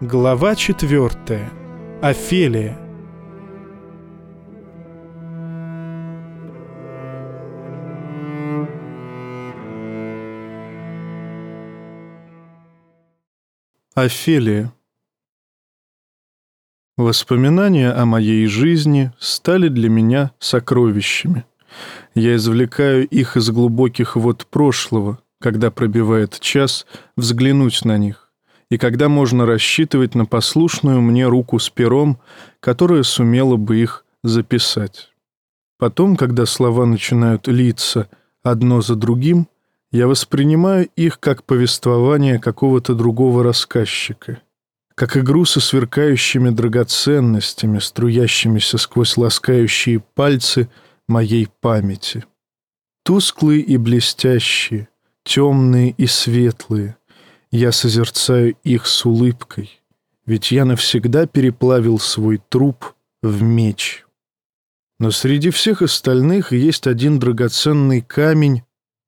Глава четвертая. Офелия. Офелия. Воспоминания о моей жизни стали для меня сокровищами. Я извлекаю их из глубоких вод прошлого, когда пробивает час, взглянуть на них и когда можно рассчитывать на послушную мне руку с пером, которая сумела бы их записать. Потом, когда слова начинают литься одно за другим, я воспринимаю их как повествование какого-то другого рассказчика, как игру со сверкающими драгоценностями, струящимися сквозь ласкающие пальцы моей памяти. Тусклые и блестящие, темные и светлые — я созерцаю их с улыбкой, ведь я навсегда переплавил свой труп в меч. Но среди всех остальных есть один драгоценный камень,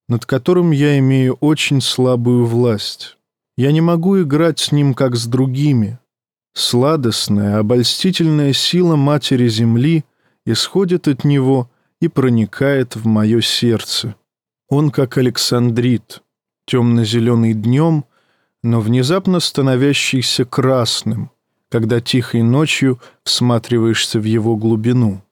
над которым я имею очень слабую власть. Я не могу играть с ним, как с другими. Сладостная, обольстительная сила Матери Земли исходит от него и проникает в мое сердце. Он как Александрит, темно-зеленый днем — но внезапно становящийся красным, когда тихой ночью всматриваешься в его глубину.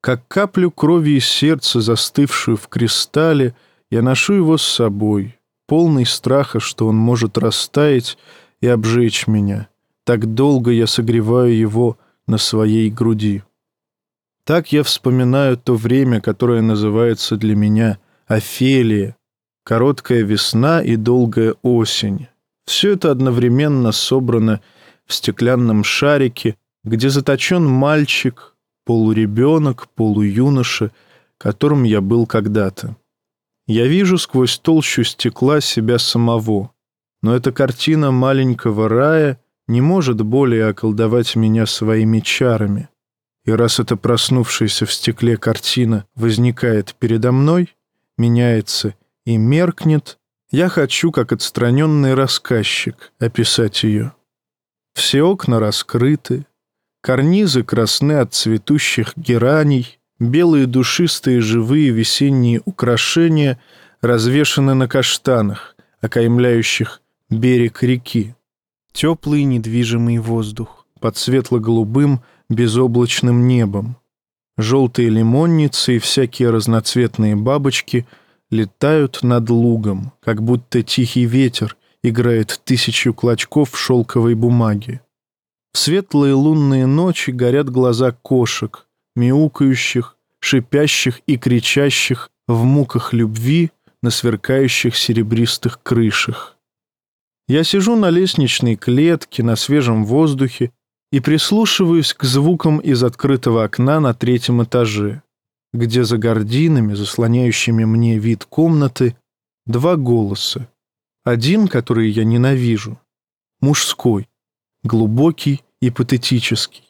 Как каплю крови из сердца, застывшую в кристалле, я ношу его с собой, полный страха, что он может растаять и обжечь меня. Так долго я согреваю его на своей груди. Так я вспоминаю то время, которое называется для меня Офелия, короткая весна и долгая осень, все это одновременно собрано в стеклянном шарике, где заточен мальчик, полуребенок, полуюноша, которым я был когда-то. Я вижу сквозь толщу стекла себя самого, но эта картина маленького рая не может более околдовать меня своими чарами. И раз эта проснувшаяся в стекле картина возникает передо мной, меняется и меркнет, я хочу, как отстраненный рассказчик, описать ее. Все окна раскрыты, карнизы красны от цветущих гераний, белые душистые живые весенние украшения развешаны на каштанах, окаймляющих берег реки. Теплый недвижимый воздух под светло-голубым безоблачным небом. Желтые лимонницы и всякие разноцветные бабочки — летают над лугом, как будто тихий ветер играет тысячу клочков шелковой бумаги. В светлые лунные ночи горят глаза кошек, мяукающих, шипящих и кричащих в муках любви на сверкающих серебристых крышах. Я сижу на лестничной клетке на свежем воздухе и прислушиваюсь к звукам из открытого окна на третьем этаже где за гординами, заслоняющими мне вид комнаты, два голоса. Один, который я ненавижу, мужской, глубокий и патетический.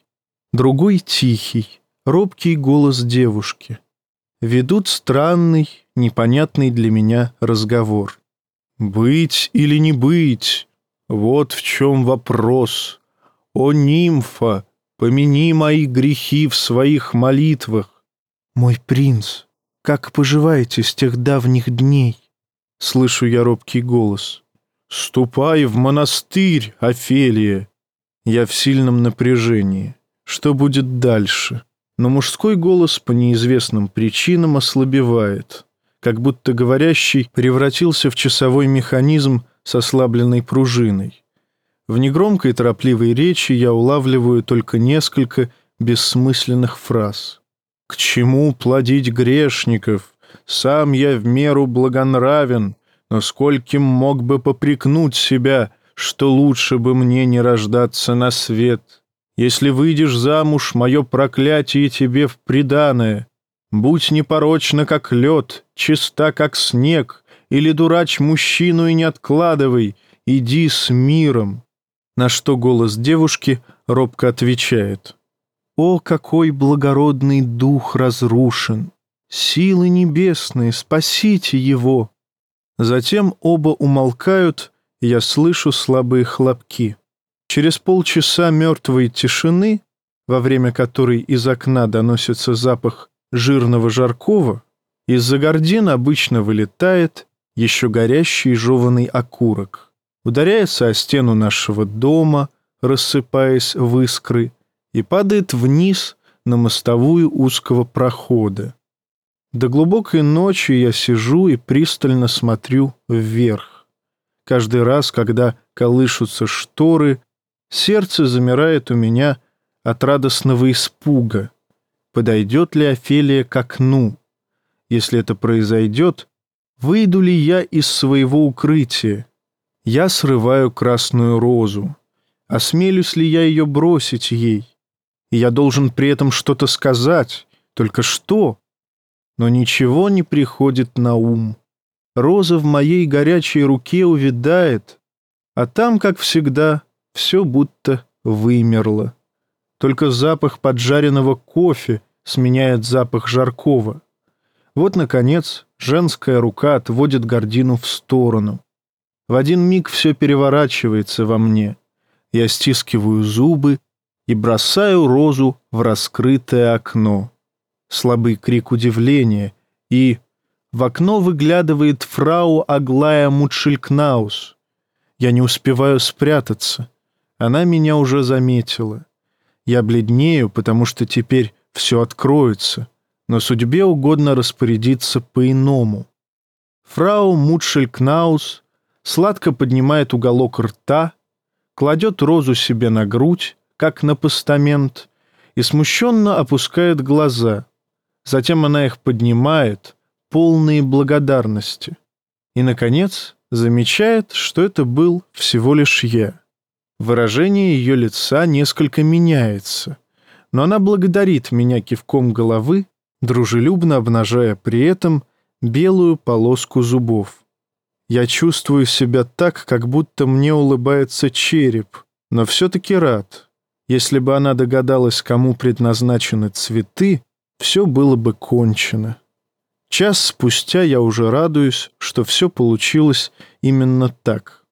Другой тихий, робкий голос девушки. Ведут странный, непонятный для меня разговор. «Быть или не быть? Вот в чем вопрос. О, нимфа, помяни мои грехи в своих молитвах. «Мой принц, как поживаете с тех давних дней?» Слышу я робкий голос. «Ступай в монастырь, Офелия!» Я в сильном напряжении. Что будет дальше? Но мужской голос по неизвестным причинам ослабевает, как будто говорящий превратился в часовой механизм с ослабленной пружиной. В негромкой торопливой речи я улавливаю только несколько бессмысленных фраз. К чему плодить грешников? Сам я в меру благонравен, но скольким мог бы попрекнуть себя, что лучше бы мне не рождаться на свет. Если выйдешь замуж, мое проклятие тебе в приданое. Будь непорочна, как лед, чиста, как снег, или дурачь мужчину и не откладывай, иди с миром. На что голос девушки робко отвечает — о, какой благородный дух разрушен! Силы небесные, спасите его! Затем оба умолкают, я слышу слабые хлопки. Через полчаса мертвой тишины, во время которой из окна доносится запах жирного жаркого, из-за гордин обычно вылетает еще горящий жеванный окурок, ударяется о стену нашего дома, рассыпаясь в искры, и падает вниз на мостовую узкого прохода. До глубокой ночи я сижу и пристально смотрю вверх. Каждый раз, когда колышутся шторы, сердце замирает у меня от радостного испуга. Подойдет ли Офелия к окну? Если это произойдет, выйду ли я из своего укрытия? Я срываю красную розу. Осмелюсь ли я ее бросить ей? И я должен при этом что-то сказать. Только что? Но ничего не приходит на ум. Роза в моей горячей руке увядает, а там, как всегда, все будто вымерло. Только запах поджаренного кофе сменяет запах жаркого. Вот, наконец, женская рука отводит гордину в сторону. В один миг все переворачивается во мне. Я стискиваю зубы и бросаю розу в раскрытое окно. Слабый крик удивления, и в окно выглядывает фрау Аглая Мутшилькнаус. Я не успеваю спрятаться. Она меня уже заметила. Я бледнею, потому что теперь все откроется но судьбе угодно распорядиться по-иному. Фрау Мутшелькнаус сладко поднимает уголок рта, кладет розу себе на грудь, как на постамент, и смущенно опускает глаза. Затем она их поднимает, полные благодарности. И, наконец, замечает, что это был всего лишь я. Выражение ее лица несколько меняется, но она благодарит меня кивком головы дружелюбно обнажая при этом белую полоску зубов. Я чувствую себя так, как будто мне улыбается череп, но все-таки рад. Если бы она догадалась, кому предназначены цветы, все было бы кончено. Час спустя я уже радуюсь, что все получилось именно так.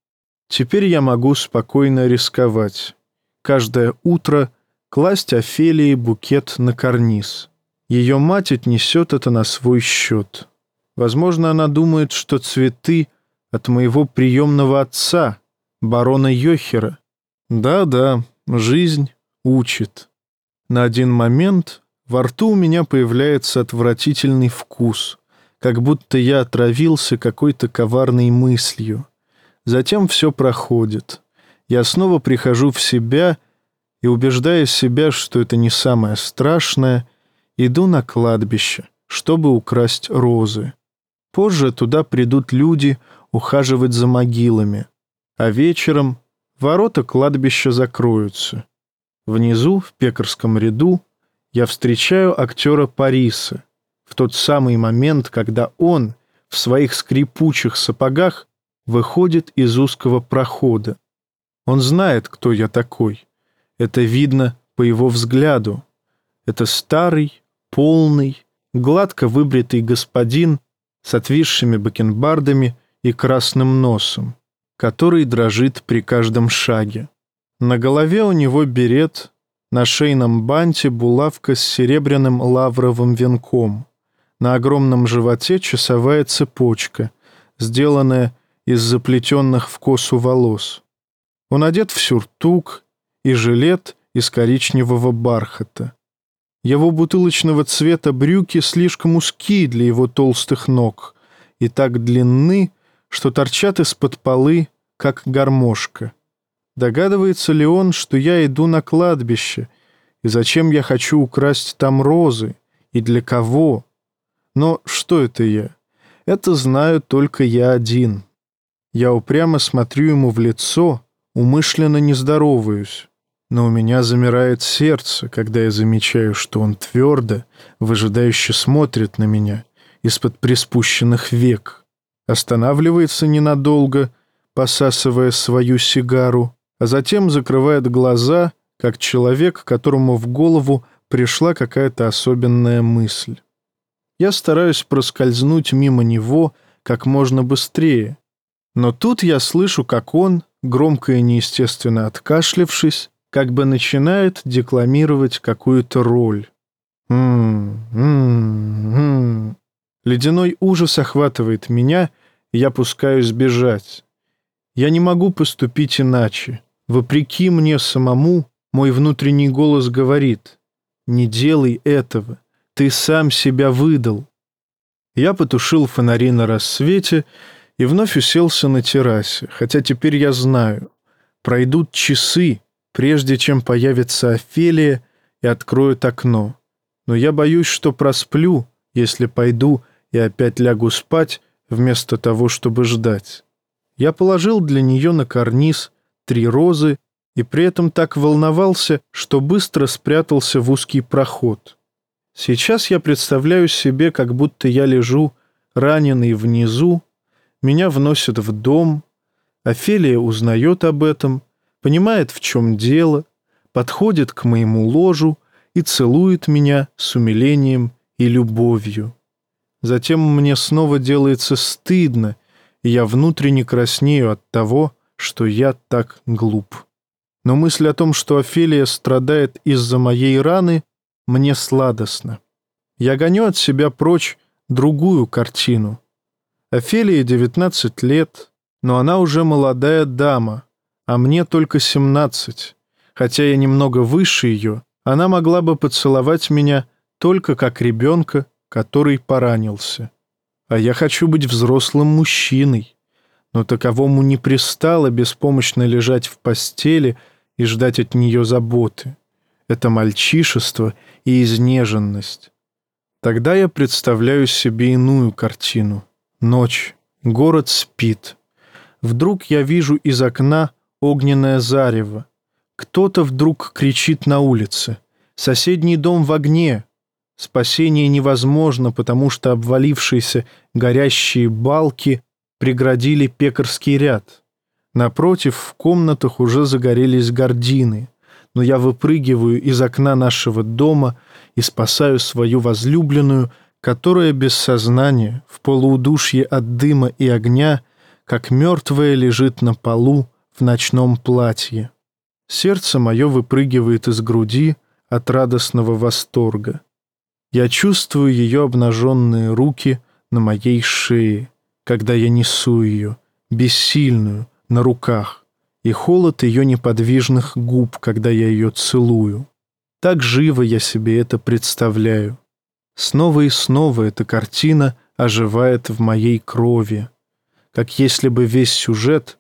Теперь я могу спокойно рисковать. Каждое утро класть Офелии букет на карниз. Ее мать отнесет это на свой счет. Возможно, она думает, что цветы от моего приемного отца, барона Йохера. Да-да, жизнь учит. На один момент во рту у меня появляется отвратительный вкус, как будто я отравился какой-то коварной мыслью. Затем все проходит. Я снова прихожу в себя и убеждаю себя, что это не самое страшное — Иду на кладбище, чтобы украсть розы. Позже туда придут люди ухаживать за могилами, а вечером ворота кладбища закроются. Внизу, в пекарском ряду, я встречаю актера Париса в тот самый момент, когда он в своих скрипучих сапогах выходит из узкого прохода. Он знает, кто я такой. Это видно по его взгляду. Это старый, полный, гладко выбритый господин с отвисшими бакенбардами и красным носом, который дрожит при каждом шаге. На голове у него берет, на шейном банте булавка с серебряным лавровым венком, на огромном животе часовая цепочка, сделанная из заплетенных в косу волос. Он одет в сюртук и жилет из коричневого бархата. Его бутылочного цвета брюки слишком узкие для его толстых ног и так длинны, что торчат из-под полы, как гармошка. Догадывается ли он, что я иду на кладбище, и зачем я хочу украсть там розы, и для кого? Но что это я? Это знаю только я один. Я упрямо смотрю ему в лицо, умышленно не здороваюсь но у меня замирает сердце, когда я замечаю, что он твердо, выжидающе смотрит на меня из-под приспущенных век, останавливается ненадолго, посасывая свою сигару, а затем закрывает глаза, как человек, которому в голову пришла какая-то особенная мысль. Я стараюсь проскользнуть мимо него как можно быстрее, но тут я слышу, как он, громко и неестественно откашлившись, как бы начинает декламировать какую-то роль. М-м-м. Ледяной ужас охватывает меня, и я пускаюсь бежать. Я не могу поступить иначе. Вопреки мне самому, мой внутренний голос говорит, «Не делай этого, ты сам себя выдал». Я потушил фонари на рассвете и вновь уселся на террасе, хотя теперь я знаю, пройдут часы, прежде чем появится Офелия и откроет окно. Но я боюсь, что просплю, если пойду и опять лягу спать, вместо того, чтобы ждать. Я положил для нее на карниз три розы и при этом так волновался, что быстро спрятался в узкий проход. Сейчас я представляю себе, как будто я лежу, раненый внизу, меня вносят в дом, Офелия узнает об этом, понимает, в чем дело, подходит к моему ложу и целует меня с умилением и любовью. Затем мне снова делается стыдно, и я внутренне краснею от того, что я так глуп. Но мысль о том, что Офелия страдает из-за моей раны, мне сладостно. Я гоню от себя прочь другую картину. Офелии 19 лет, но она уже молодая дама, а мне только 17. Хотя я немного выше ее, она могла бы поцеловать меня только как ребенка, который поранился. А я хочу быть взрослым мужчиной, но таковому не пристало беспомощно лежать в постели и ждать от нее заботы. Это мальчишество и изнеженность. Тогда я представляю себе иную картину. Ночь. Город спит. Вдруг я вижу из окна огненное зарево. Кто-то вдруг кричит на улице. Соседний дом в огне. Спасение невозможно, потому что обвалившиеся горящие балки преградили пекарский ряд. Напротив, в комнатах уже загорелись гардины но я выпрыгиваю из окна нашего дома и спасаю свою возлюбленную, которая без сознания, в полуудушье от дыма и огня, как мертвая лежит на полу в ночном платье. Сердце мое выпрыгивает из груди от радостного восторга. Я чувствую ее обнаженные руки на моей шее, когда я несу ее, бессильную, на руках и холод ее неподвижных губ, когда я ее целую. Так живо я себе это представляю. Снова и снова эта картина оживает в моей крови, как если бы весь сюжет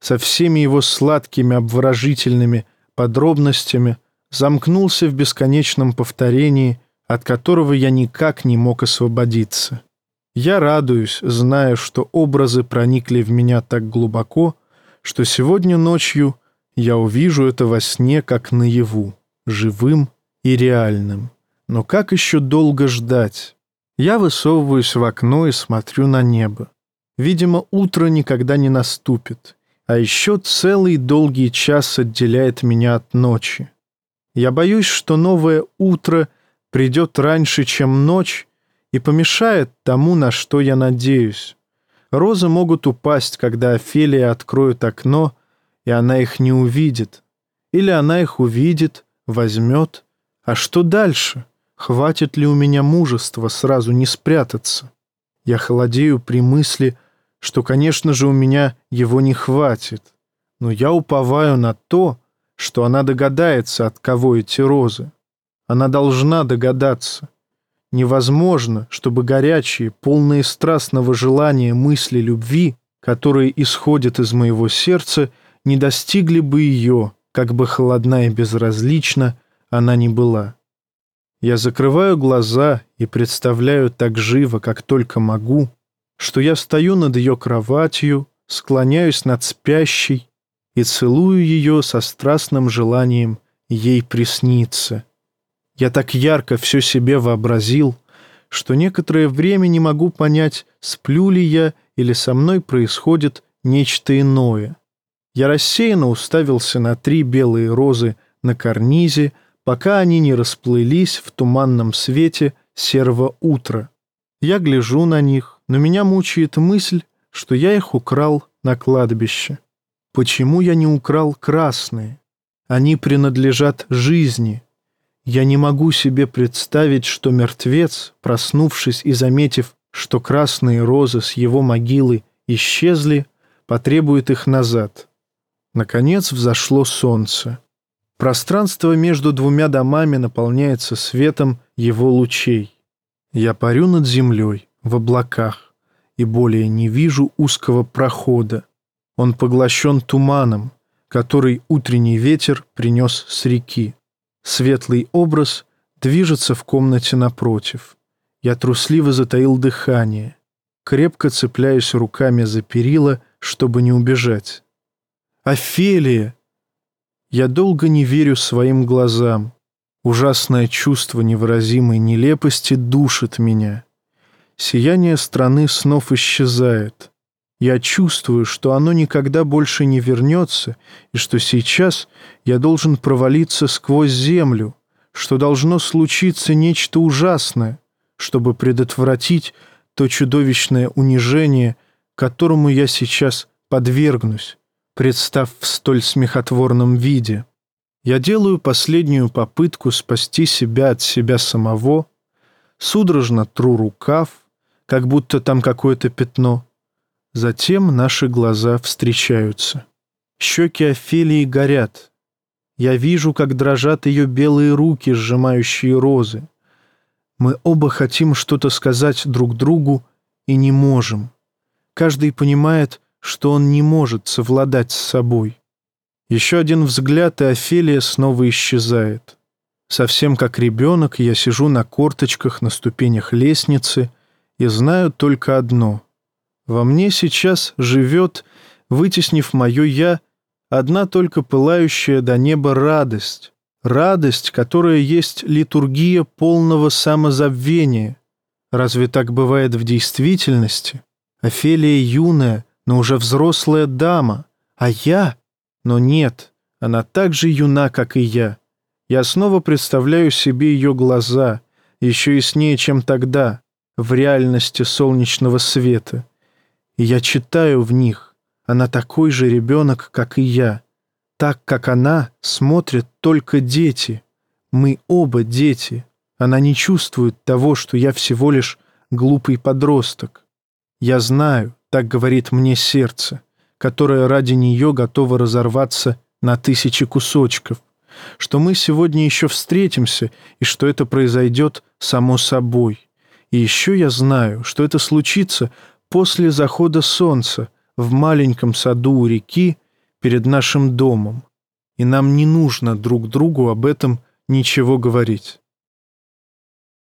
со всеми его сладкими обворожительными подробностями замкнулся в бесконечном повторении, от которого я никак не мог освободиться. Я радуюсь, зная, что образы проникли в меня так глубоко, что сегодня ночью я увижу это во сне как наяву, живым и реальным. Но как еще долго ждать? Я высовываюсь в окно и смотрю на небо. Видимо, утро никогда не наступит, а еще целый долгий час отделяет меня от ночи. Я боюсь, что новое утро придет раньше, чем ночь, и помешает тому, на что я надеюсь. Розы могут упасть, когда Офелия откроет окно, и она их не увидит. Или она их увидит, возьмет. А что дальше? Хватит ли у меня мужества сразу не спрятаться? Я холодею при мысли, что, конечно же, у меня его не хватит. Но я уповаю на то, что она догадается, от кого эти розы. Она должна догадаться. Невозможно, чтобы горячие, полные страстного желания мысли любви, которые исходят из моего сердца, не достигли бы ее, как бы холодна и безразлична она ни была. Я закрываю глаза и представляю так живо, как только могу, что я стою над ее кроватью, склоняюсь над спящей и целую ее со страстным желанием ей присниться. Я так ярко все себе вообразил, что некоторое время не могу понять, сплю ли я или со мной происходит нечто иное. Я рассеянно уставился на три белые розы на карнизе, пока они не расплылись в туманном свете серого утра. Я гляжу на них, но меня мучает мысль, что я их украл на кладбище. Почему я не украл красные? Они принадлежат жизни. Я не могу себе представить, что мертвец, проснувшись и заметив, что красные розы с его могилы исчезли, потребует их назад. Наконец взошло солнце. Пространство между двумя домами наполняется светом его лучей. Я парю над землей, в облаках, и более не вижу узкого прохода. Он поглощен туманом, который утренний ветер принес с реки. Светлый образ движется в комнате напротив. Я трусливо затаил дыхание, крепко цепляюсь руками за перила, чтобы не убежать. «Офелия!» Я долго не верю своим глазам. Ужасное чувство невыразимой нелепости душит меня. Сияние страны снов исчезает. Я чувствую, что оно никогда больше не вернется, и что сейчас я должен провалиться сквозь землю, что должно случиться нечто ужасное, чтобы предотвратить то чудовищное унижение, которому я сейчас подвергнусь, представ в столь смехотворном виде. Я делаю последнюю попытку спасти себя от себя самого, судорожно тру рукав, как будто там какое-то пятно, Затем наши глаза встречаются. Щеки Офелии горят. Я вижу, как дрожат ее белые руки, сжимающие розы. Мы оба хотим что-то сказать друг другу и не можем. Каждый понимает, что он не может совладать с собой. Еще один взгляд, и Офелия снова исчезает. Совсем как ребенок, я сижу на корточках на ступенях лестницы и знаю только одно — во мне сейчас живет, вытеснив мое «я», одна только пылающая до неба радость. Радость, которая есть литургия полного самозабвения. Разве так бывает в действительности? Офелия юная, но уже взрослая дама. А я? Но нет, она так же юна, как и я. Я снова представляю себе ее глаза, еще яснее, чем тогда, в реальности солнечного света и я читаю в них. Она такой же ребенок, как и я. Так, как она, смотрят только дети. Мы оба дети. Она не чувствует того, что я всего лишь глупый подросток. Я знаю, так говорит мне сердце, которое ради нее готово разорваться на тысячи кусочков, что мы сегодня еще встретимся и что это произойдет само собой. И еще я знаю, что это случится после захода солнца в маленьком саду у реки перед нашим домом, и нам не нужно друг другу об этом ничего говорить.